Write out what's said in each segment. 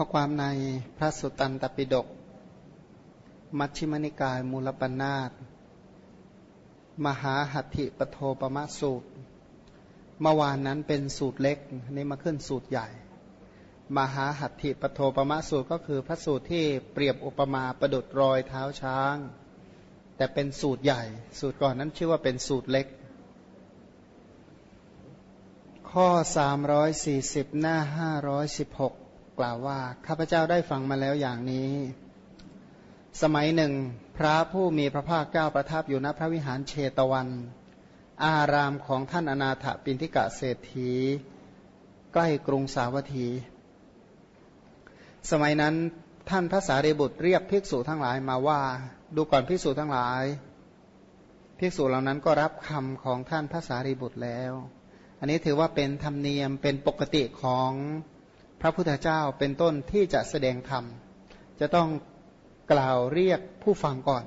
ข้อความในพระสุตตันตปิฎกมัชฌิมนิกายมูลปัญนาตมหาหัตถิปโทปมะสูตร เมื่อวานนั้นเป็นสูตรเล็กนี่มาขึ้นสูตรใหญ่ มหาหัตถิปโทปมะสูตรก็คือพระสูตรที่เปรียบอุปมาประดุดรอยเท้าช้าง แต่เป็นสูตรใหญ่ สูตรก่อนนั้นชื่อว่าเป็นสูตรเล็ก ข้อ 340 หน้า 516 กล่าวว่า ข้าพเจ้าได้ฟังมาแล้วอย่างนี้ สมัยหนึ่ง พระผู้มีพระภาคเจ้าประทับอยู่ณพระวิหารเชตวัน อารามของท่านอนาถปินทิกะเศรษฐี ใกล้กรุงสาวัตถี สมัยนั้นท่านพระสารีบุตรเรียกภิกษุทั้งหลายมาว่า ดูก่อนภิกษุทั้งหลาย ภิกษุเหล่านั้นก็รับคำของท่านพระสารีบุตรแล้ว อันนี้ถือว่าเป็นธรรมเนียมเป็นปกติของ พระพุทธเจ้าเป็นต้นที่จะแสดงธรรม จะต้องกล่าวเรียกผู้ฟังก่อน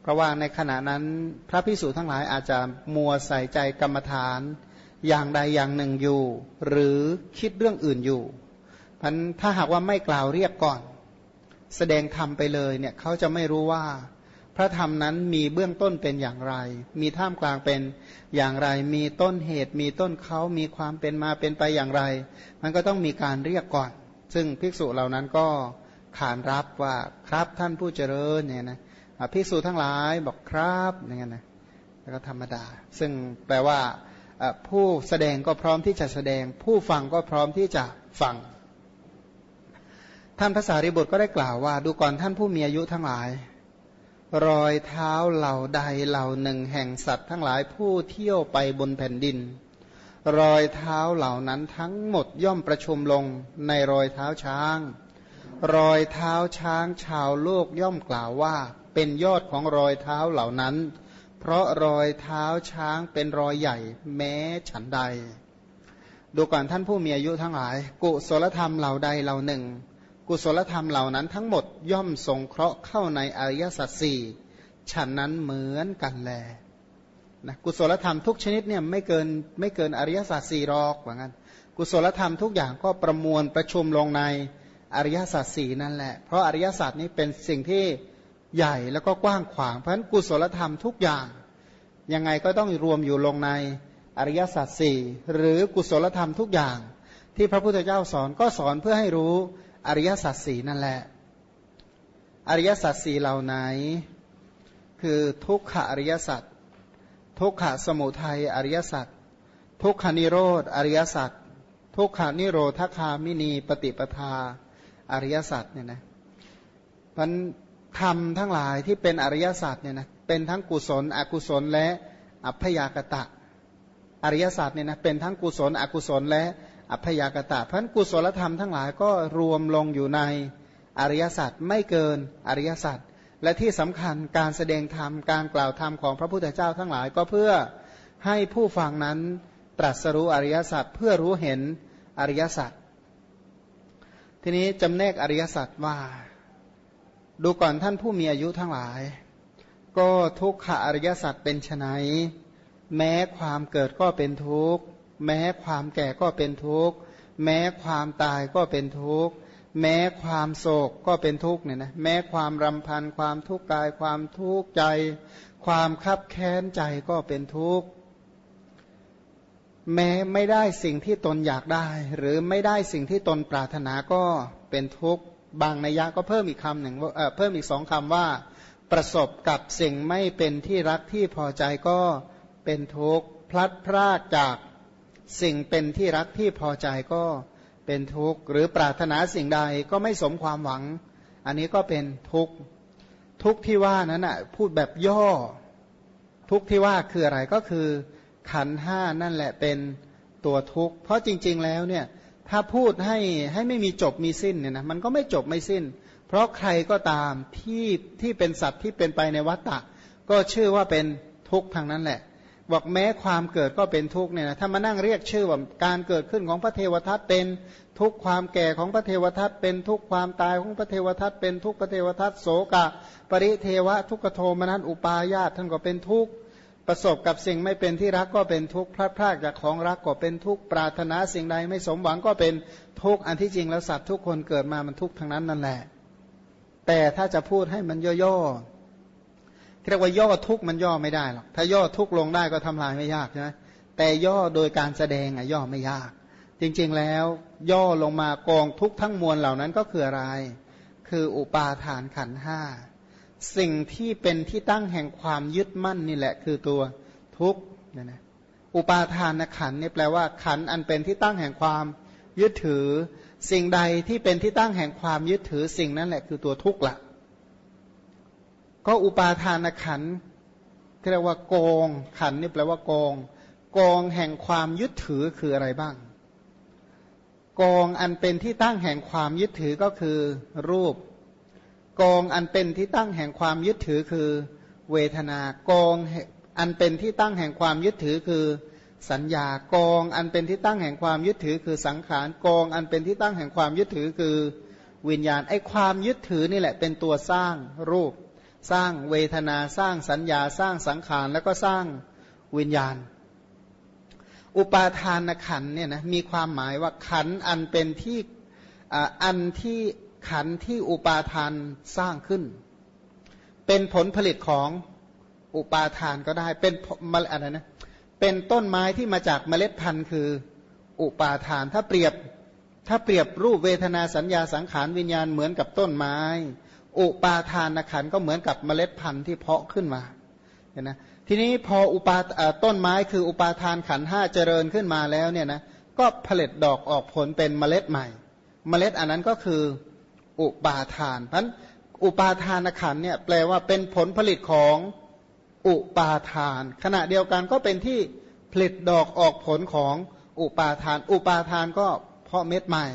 เพราะว่าในขณะนั้นพระพิสุทั้งหลายอาจจะมัวใส่ใจกรรมฐานอย่างใดอย่างหนึ่งอยู่ หรือคิดเรื่องอื่นอยู่พันถ้าหากว่าไม่กล่าวเรียกก่อน แสดงธรรมไปเลยเนี่ยเขาจะไม่รู้ว่า พระธรรมนั้นมีเบื้องต้นเป็นอย่างไร มีท่ามกลางเป็นอย่างไร มีต้นเหตุ มีต้นเขามีความเป็นมาเป็นไปอย่างไร มันก็ต้องมีการเรียกก่อน ซึ่งภิกษุเหล่านั้นก็ขานรับว่าครับท่านผู้เจริญเนี่ยนะภิกษุทั้งหลายบอกครับอย่างเงี้ยนะแล้วก็ธรรมดา ซึ่งแปลว่าผู้แสดงก็พร้อมที่จะแสดง ผู้ฟังก็พร้อมที่จะฟัง ท่านภาษาริบุตรก็ได้กล่าวว่า ดูก่อนท่านผู้มีอายุทั้งหลาย รอยเท้าเหล่าใดเหล่าหนึ่งแห่งสัตว์ทั้งหลายผู้เที่ยวไปบนแผ่นดิน รอยเท้าเหล่านั้นทั้งหมดย่อมประชุมลงในรอยเท้าช้าง รอยเท้าช้างชาวโลกย่อมกล่าวว่า เป็นยอดของรอยเท้าเหล่านั้น เพราะรอยเท้าช้างเป็นรอยใหญ่แม้ฉันใด ดูก่อนท่านผู้มีอายุทั้งหลาย กุศลธรรมเหล่าใดเหล่าหนึ่ง กุศลธรรมเหล่านั้นทั้งหมดย่อมสงเคราะห์เข้าในอริยสัจสี่ฉันนั้นเหมือนกันแลนะกุศลธรรมทุกชนิดเนี่ยไม่เกินไม่เกินอริยสัจสี่หรอกว่างั้น กุศลธรรมทุกอย่างก็ประมวลประชุมลงในอริยสัจสี่นั่นแหละ เพราะอริยสัจนี้เป็นสิ่งที่ใหญ่แล้วก็กว้างขวาง เพราะฉะนั้นกุศลธรรมทุกอย่าง ยังไงก็ต้องรวมอยู่ลงในอริยสัจสี่หรือกุศลธรรมทุกอย่าง ที่พระพุทธเจ้าสอนก็สอนเพื่อให้รู้ อริยสัจสีนั่นแหละ อริยสัจสีเหล่าไหน คือทุกขอริยสัจทุกขสมุทัยอริยสัจทุกขานิโรธอริยสัจทุกขานิโรธคามินีปฏิปทาอริยสัจเนี่ยนะพันธรรมทั้งหลายที่เป็นอริยสัจเนี่ยนะเป็นทั้งกุศล อกุศลและอัพยากตะ อริยสัจเนี่ยนะเป็นทั้งกุศล อกุศลและ อัพยากตะพันกุศลธรรมทั้งหลายก็รวมลงอยู่ในอริยสัจไม่เกินอริยสัจและที่สำคัญการแสดงธรรมการกล่าวธรรมของพระพุทธเจ้าทั้งหลายก็เพื่อให้ผู้ฟังนั้นตรัสรู้อริยสัจเพื่อรู้เห็นอริยสัจทีนี้จำแนกอริยสัจว่า ดูก่อนท่านผู้มีอายุทั้งหลาย ก็ทุกขอริยสัจเป็นไนแม้ความเกิดก็เป็นทุกข์ แม้ความแก่ก็เป็นทุกข์ แม้ความตายก็เป็นทุกข์ แม้ความโศกก็เป็นทุกข์เนี่ยนะ แม้ความรำพัน ความทุกข์กาย ความทุกข์ใจ ความคับแค้นใจก็เป็นทุกข์ แม้ไม่ได้สิ่งที่ตนอยากได้ หรือไม่ได้สิ่งที่ตนปรารถนาก็เป็นทุกข์ บางนัยยะก็เพิ่มอีกคำหนึ่งเเพิ่มอีกสองคำว่า ประสบกับสิ่งไม่เป็นที่รักที่พอใจก็เป็นทุกข์ พลัดพรากจาก สิ่งเป็นที่รักที่พอใจก็เป็นทุกข์ หรือปรารถนาสิ่งใดก็ไม่สมความหวัง อันนี้ก็เป็นทุกข์ ทุกข์ที่ว่านั้นอะพูดแบบย่อ ทุกข์ที่ว่าคืออะไรก็คือขันห้านั่นแหละเป็นตัวทุกข์ เพราะจริง ๆแล้วเนี่ยถ้าพูดให้ให้ไม่มีจบมีสิ้นเนี่ยนะมันก็ไม่จบไม่สิ้น เพราะใครก็ตามที่ที่เป็นสัตว์ที่เป็นไปในวัฏฏะก็ชื่อว่าเป็นทุกข์ทางนั้นแหละ บอกแม้ความเกิดก็เป็นทุกข์เนี่ยนะถ้ามานั่งเรียกชื่อว่าการเกิดขึ้นของพระเทวทัตเป็นทุกความแก่ของพระเทวทัตเป็นทุกความตายของพระเทวทัตเป็นทุกพระเทวทัตโศกะ ปริเทวะทุกขโทมนัสอุปาญาตท่านก็เป็นทุกข์ประสบกับสิ่งไม่เป็นที่รักก็เป็นทุกข์พลาดพลาดจากของรักก็เป็นทุกข์ปรารถนาสิ่งใดไม่สมหวังก็เป็นทุกข์อันที่จริงแล้วสัตว์ทุกคนเกิดมามันทุกข์ทั้งนั้นนั่นแหละ แต่ถ้าจะพูดให้มันย่อๆ เรียกว่าย่อทุกมันย่อไม่ได้หรอกถ้าย่อทุกลงได้ก็ทำลายไม่ยากใช่ไหมแต่ย่อโดยการแสดงอะย่อไม่ยาก จริงๆแล้วย่อลงมากองทุกทั้งมวลเหล่านั้นก็คืออะไร คืออุปาทานขันห้าสิ่งที่เป็นที่ตั้งแห่งความยึดมั่นนี่แหละ คือตัวทุกข์นะนะอุปาทานขันนี่แปลว่าขันอันเป็นที่ตั้งแห่งความยึดถือ สิ่งใดที่เป็นที่ตั้งแห่งความยึดถือสิ่งนั้นแหละคือตัวทุกข์ละ ก็อุปาทานขันเรียกว่าโกงขันนี่แปลว่าโกงกองแห่งความยึดถือคืออะไรบ้างกองอันเป็นที่ตั้งแห่งความยึดถือก็คือรูป กองอันเป็นที่ตั้งแห่งความยึดถือคือเวทนากองอันเป็นที่ตั้งแห่งความยึดถือคือสัญญากองอันเป็นที่ตั้งแห่งความยึดถือคือสังขารกองอันเป็นที่ตั้งแห่งความยึดถือคือวิญญาณไอ้ความยึดถือนี่แหละเป็นตัวสร้างรูป สร้างเวทนาสร้างสัญญาสร้างสังขารแล้วก็สร้างวิญญาณ อุปาทานขันเนี่ยนะมีความหมายว่าขันอันเป็นที่อันที่ขันที่อุปาทานสร้างขึ้น เป็นผลผลิตของอุปาทานก็ได้เป็นอะไรนะเป็นต้นไม้ที่มาจากเมล็ดพันธุ์คืออุปาทานถ้าเปรียบถ้าเปรียบรูปเวทนาสัญญาสังขารวิญญาณเหมือนกับต้นไม้ อุปาทานขันก็เหมือนกับเมล็ดพันธุ์ที่เพาะขึ้นมาเห็นไหมทีนี้พออุปาต้นไม้คืออุปาทานขันห้าเจริญขึ้นมาแล้วเนี่ยนะก็ผลิตดอกออกผลเป็นเมล็ดใหม่ เมล็ดอันนั้นก็คืออุปาทานเพราะอุปาทานขันเนี่ยแปลว่าเป็นผลผลิตของอุปาทาน ขณะเดียวกันก็เป็นที่ผลิตดอกออกผลของอุปาทาน อุปาทานก็เพาะเม็ดใหม่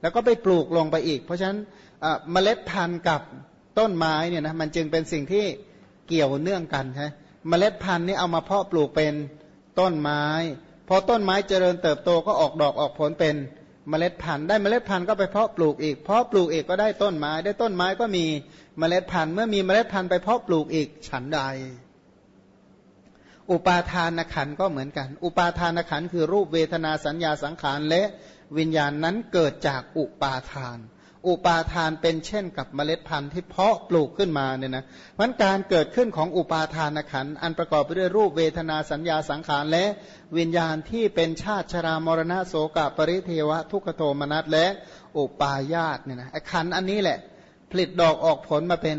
แล้วก็ไปปลูกลงไปอีก เพราะฉะนั้น เมล็ดพันธุ์กับต้นไม้เนี่ยนะมันจึงเป็นสิ่งที่เกี่ยวเนื่องกันใช่เมล็ดพันธุ์นี้เอามาเพาะปลูกเป็นต้นไม้พอต้นไม้เจริญเติบโตก็ออกดอกออกผลเป็นเมล็ดพันธุ์ได้เมล็ดพันธุ์ก็ไปเพาะปลูกอีกเพาะปลูกอีกก็ได้ต้นไม้ ได้ต้นไม้ก็มีเมล็ดพันธุ์เมื่อมีเมล็ดพันธุ์ไปเพาะปลูกอีกฉันใด อุปาทานขันก็เหมือนกัน อุปาทานขันคือรูปเวทนาสัญญาสังขารและวิญญาณนั้นเกิดจากอุปาทาน อุปาทานเป็นเช่นกับเมล็ดพันธุ์ที่เพาะปลูกขึ้นมาเนี่ยนะมันการเกิดขึ้นของอุปาทานขันอันประกอบไปด้วยรูปเวทนาสัญญาสังขารและวิญญาณที่เป็นชาติชรามรณะโสกปริเทวะ ทุกขโทมนัสและอุปาญาตเนี่ยนะอ้ขันอันนี้แหละ ผลิตดอกออกผลมาเป็น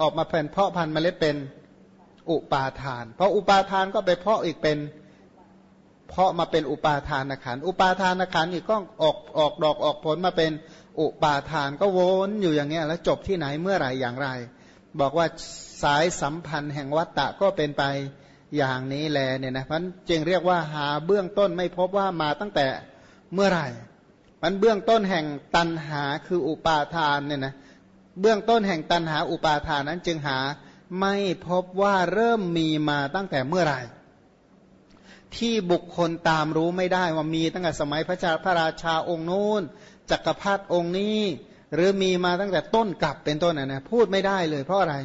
ออกมาเป็นเพาะพันธุ์เมล็ดเป็นอุปาทาน เพราะอุปาทานก็ไปเพาะอีกเป็นเพาะมาเป็นอุปาทานขันอุปาทานขันอีกก็ออกออกดอกออกผลมาเป็น อุปาทานก็วนอยู่อย่างเงี้ยแล้วจบที่ไหนเมื่อไหร่อย่างไร บอกว่าสายสัมพันธ์แห่งวัตตะก็เป็นไปอย่างนี้แลเนี่ยนะมันจึงเรียกว่าหาเบื้องต้นไม่พบว่ามาตั้งแต่เมื่อไหร่มันเบื้องต้นแห่งตันหาคืออุปาทานเนี่ยนะเบื้องต้นแห่งตันหาอุปาทานนั้นจึงหาไม่พบว่าเริ่มมีมาตั้งแต่เมื่อไหร่ ที่บุคคลตามรู้ไม่ได้ว่ามีตั้งแต่สมัยพระเจ้าพระราชาองค์นู้น จักรพรรดิองค์นี้ หรือมีมาตั้งแต่ต้นกลับเป็นต้นนะพูดไม่ได้เลยเพราะอะไร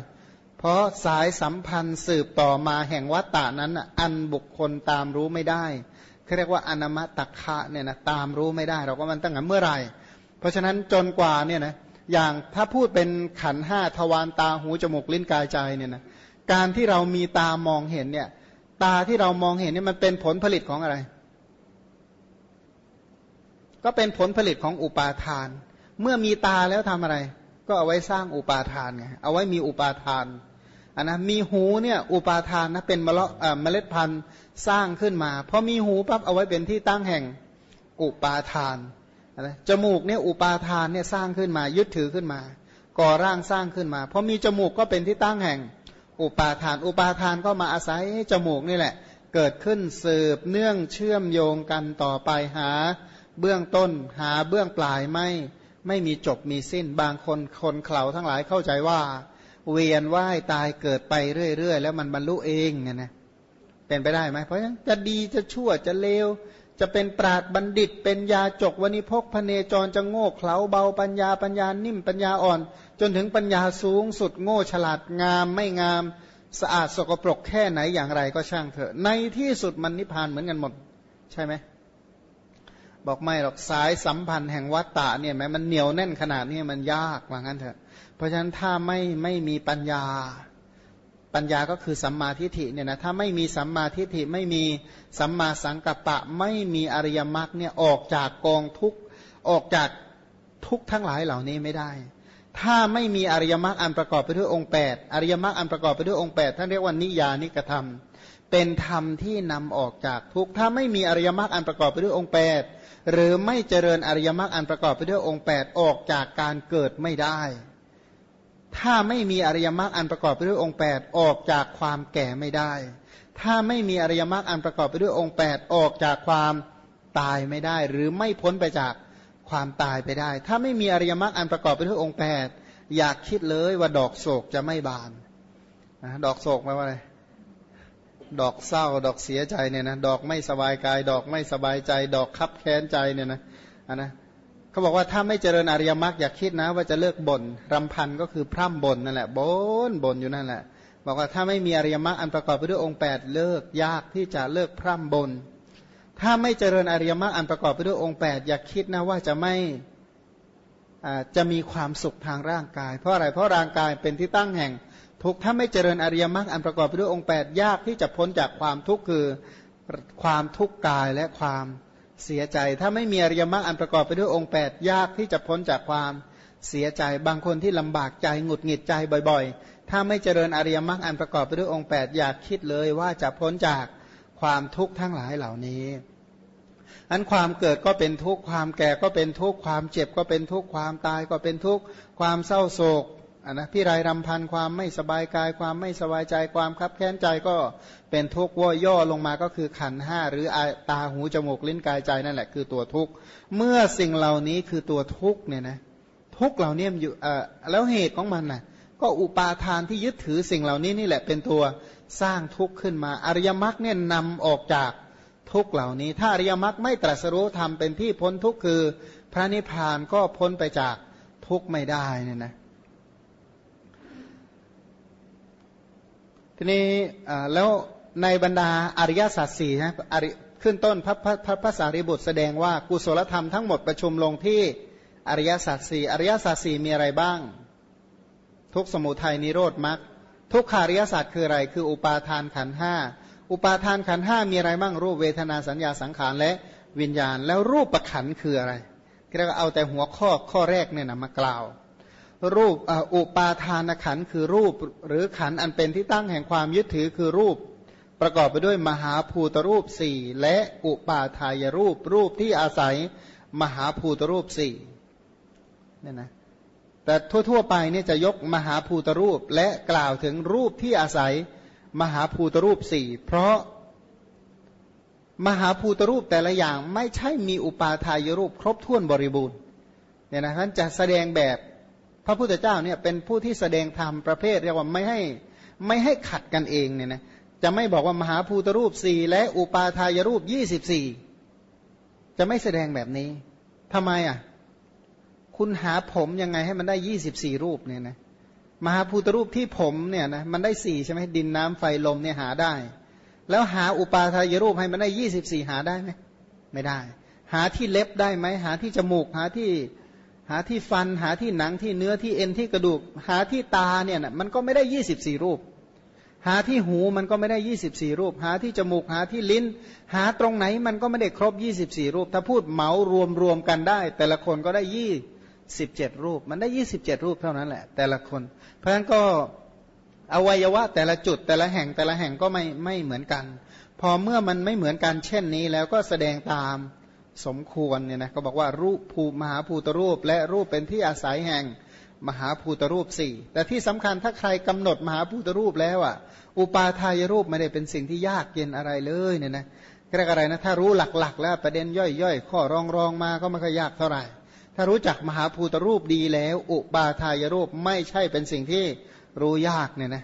เพราะสายสัมพันธ์สืบต่อมาแห่งวัตตานั้นอันบุคคลตามรู้ไม่ได้เขาเรียกว่าอนามตักคะเนี่ยนะตามรู้ไม่ได้ เราก็มันตั้งแต่เมื่อไหร่ เพราะฉะนั้นจนกว่าเนี่ยนะอย่างถ้าพูดเป็นขันห้าทวารตาหูจมูกลิ้นกายใจเนี่ยนะการที่เรามีตามองเห็นเนี่ยตาที่เรามองเห็นนี่มันเป็นผลผลิตของอะไร ก็เป็นผลผลิตของอุปาทาน เมื่อมีตาแล้วทำอะไร ก็เอาไว้สร้างอุปาทานไงเอาไว้มีอุปาทานอันนะมีหูเนี่ยอุปาทานนะเป็นเมล็ดเมล็ดพันธุ์สร้างขึ้นมาพอมีหูปั๊บเอาไว้เป็นที่ตั้งแห่งอุปาทานนะจมูกเนี่ยอุปาทานเนี่ยสร้างขึ้นมายึดถือขึ้นมา ก่อร่างสร้างขึ้นมาพอมีจมูกก็เป็นที่ตั้งแห่งอุปาทาน อุปาทานก็มาอาศัยจมูกนี่แหละ เกิดขึ้นสืบเนื่องเชื่อมโยงกันต่อไปหา เบื้องต้นหาเบื้องปลายไม่ไม่มีจบมีสิ้น บางคนคนเข่าทั้งหลายเข้าใจว่า เวียนว่ายตายเกิดไปเรื่อยๆ แล้วมันบรรลุเองไงนะเป็นไปได้ไหมเพราะฉะนั้นจะดีจะชั่วจะเลว จะเป็นปราดบัณฑิต เป็นยาจกวันิพกพเนจรจะโง่เขลาเบาปัญญาปัญญานิ่มปัญญาอ่อน จนถึงปัญญาสูงสุดโง่ฉลาดงามไม่งาม สะอาดสกปรกแค่ไหนอย่างไรก็ช่างเถอะ ในที่สุดมันนิพพานเหมือนกันหมด ใช่ไหม บอกไม่หรอกสายสัมพันธ์แห่งวัตตะเนี่ยแม้มันเหนียวแน่นขนาดนี้มันยากว่างั้นเถอะ เพราะฉะนั้นถ้าไม่ไม่มีปัญญา ปัญญาก็คือสัมมาทิฏฐิเนี่ยนะถ้าไม่มีสัมมาทิฏฐิไม่มีสัมมาสังกัปปะ ไม่มีอริยมรรคเนี่ยออกจากกองทุกออกจากทุกทั้งหลายเหล่านี้ไม่ได้ ถ้าไม่มีอริยมรรคอันประกอบไปด้วยองค์ 8 อริยมรรคอันประกอบไปด้วยองค์ 8 ท่านเรียกว่านิยานิกธรรม เป็นธรรมที่นำออกจากทุกถ้าไม่มีอริยมรรคอันประกอบไปด้วยองค์ 8 หรือไม่เจริญอริยมรรคอันประกอบไปด้วยองค์ 8 ออกจากการเกิดไม่ได้ ถ้าไม่มีอริยมรรคอันประกอบไปด้วยองค์ 8 ออกจากความแก่ไม่ได้ ถ้าไม่มีอริยมรรคอันประกอบไปด้วยองค์ 8 ออกจากความตายไม่ได้ หรือไม่พ้นไปจากความตายไปได้ ถ้าไม่มีอริยมรรคอันประกอบไปด้วยองค์ 8 อยากคิดเลยว่าดอกโศกจะไม่บานดอกโศกหมายว่าอะไร ดอกเศร้า ดอกเสียใจเนี่ยนะดอกไม่สบายกาย ดอกไม่สบายใจ ดอกคับแค้นใจเนี่ยนะอันนะเขาบอกว่าถ้าไม่เจริญอริยมรรคอย่าคิดนะ ว่าจะเลิกบน่นรำพันก็คือพร่ำบ่นนั่นแหละบนบ่นอยู่นั่นแหละบอกว่าถ้าไม่มีอริยมรรคอันประกอบไปด้วยองค์8เลิกยากที่จะเลิกพร่ำบ่นถ้าไม่เจริญอริยมรรคอันประกอบไปด้วยองค์8อย่าคิดนะว่าจะไม่จะมีความสุขทางร่างกาย เพราะอะไรเพราะร่างกายเป็นที่ตั้งแห่ง ทุกข์ถ้าไม่เจริญอริยมรรคอันประกอบไปด้วยองค์ 8 ยากที่จะพ้นจากความทุกข์คือความทุกข์กายและความเสียใจ ถ้าไม่มีอริยมรรคอันประกอบไปด้วยองค์ 8 ยากที่จะพ้นจากความเสียใจ บางคนที่ลำบากใจหงุดหงิดใจบ่อย ๆ ถ้าไม่เจริญอริยมรรคอันประกอบไปด้วยองค์ 8 อยากคิดเลยว่าจะพ้นจากความทุกข์ทั้งหลายเหล่านี้อันความเกิดก็เป็นทุกข์ความแก่ก็เป็นทุกข์ความเจ็บก็เป็นทุกข์ความตายก็เป็นทุกข์ความเศร้าโศก นนะพี่ไรรำพันความไม่สบายกายความไม่สบายใจความคับแค้นใจก็เป็นทุกข์ว่ย่อลงมาก็คือขันห้าหรือตาหูจมูกลิ้นกายใจนั่นแหละคือตัวทุกข์เมื่อสิ่งเหล่านี้คือตัวทุกข์เนี่ยนะทุกข์เหล่านี้อยู่แล้วเหตุของมันน่ะก็อุปาทานที่ยึดถือสิ่งเหล่านี้นี่แหละเป็นตัวสร้างทุกข์ขึ้นมาอริยมรรคเนี่ยนำออกจากทุกเหล่านี้ ถ้าอริยมรรคไม่ตรัสรู้ทำเป็นที่พ้นทุกข์คือ พระนิพพานก็พ้นไปจากทุกข์ไม่ได้เนี่ยนะ ทีนี้แล้วในบรรดาอริยสัจสี่นะขึ้นต้นพระพระพระสารีบุตรแสดงว่ากุศลธรรมทั้งหมดประชุมลงที่อริยสัจสี่อริยสัจสี่มีอะไรบ้าง ทุกสมุทัยนิโรธมรรคทุกขาริยสัจคืออะไร คืออุปาทานขันห้าอุปาทานขันห้ามีอะไรบ้างรูปเวทนาสัญญาสังขารและวิญญาณ แล้วรูปประขันคืออะไรเรียกว่าเอาแต่หัวข้อข้อแรกเนี่ยนะมากล่าว รูปอุปาทานขันคือรูป หรือขันอันเป็นที่ตั้งแห่งความยึดถือคือรูป ประกอบไปด้วยมหาภูตรูปสี่และอุปาทายรูปรูปที่อาศัยมหาภูตรูปสี่เนี่ยนะแต่ทั่วๆไปเนี่ยจะยกมหาภูตรูปและกล่าวถึงรูปที่อาศัยมหาภูตรูปสี่เพราะมหาภูตรูปแต่ละอย่างไม่ใช่มีอุปาทายรูปครบถ้วนบริบูรณ์เนี่ยนะท่านจะแสดงแบบ พระพุทธเจ้าเนี่ยเป็นผู้ที่แสดงธรรมประเภทเรียกว่าไม่ให้ไม่ให้ขัดกันเองเนี่ยนะจะไม่บอกว่ามหาภูตรูปสี่และอุปาทายรูปยี่สิบสี่จะไม่แสดงแบบนี้ทำไมอะ คุณหาผมยังไงให้มันได้ยี่สิบสี่รูปเนี่ยนะมหาภูตรูปที่ผมเนี่ยนะมันได้สี่ใช่ไหมดินน้ำไฟลมเนี่ยหาได้ แล้วหาอุปาทายรูปให้มันได้ยี่สิบสี่หาได้ไหมไม่ได้ หาที่เล็บได้ไหมหาที่จมูกหาที่ หาที่ฟันหาที่หนังที่เนื้อที่เอ็นที่กระดูก หาที่ตาเนี่ยนะมันก็ไม่ได้ยี่สิบสี่รูป หาที่หูมันก็ไม่ได้ยี่สิบสี่รูป หาที่จมูกหาที่ลิ้น หาตรงไหนมันก็ไม่ได้ครบยี่สิบสี่รูป ถ้าพูดเหมารวมรวมกันได้ แต่ละคนก็ได้ยี่สิบเจ็ดรูป มันได้ยี่สิบเจ็ดรูปเท่านั้นแหละ แต่ละคน เพราะฉะนั้นก็อวัยวะแต่ละจุดแต่ละแห่งแต่ละแห่งก็ไม่ไม่เหมือนกัน พอเมื่อมันไม่เหมือนกันเช่นนี้แล้วก็แสดงตาม สมควรเนี่ยนะก็บอกว่ารูปภูมหาภูตรูป และรูปเป็นที่อาศัยแห่งมหาภูตรูปสี่แต่ที่สำคัญถ้าใครกำหนดมหาภูตรูปแล้วอะ อุปาทายรูปไม่ได้เป็นสิ่งที่ยากเย็นอะไรเลยเนี่ยนะเรียกอะไรนะถ้ารู้หลักๆ แล้วประเด็นย่อยๆ ข้อรองรองมาก็ไม่ค่อยยากเท่าไหร่ ถ้ารู้จักมหาภูตรูปดีแล้ว อุปาทายรูปไม่ใช่เป็นสิ่งที่รู้ยากเนี่ยนะ